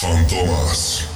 Fantomas.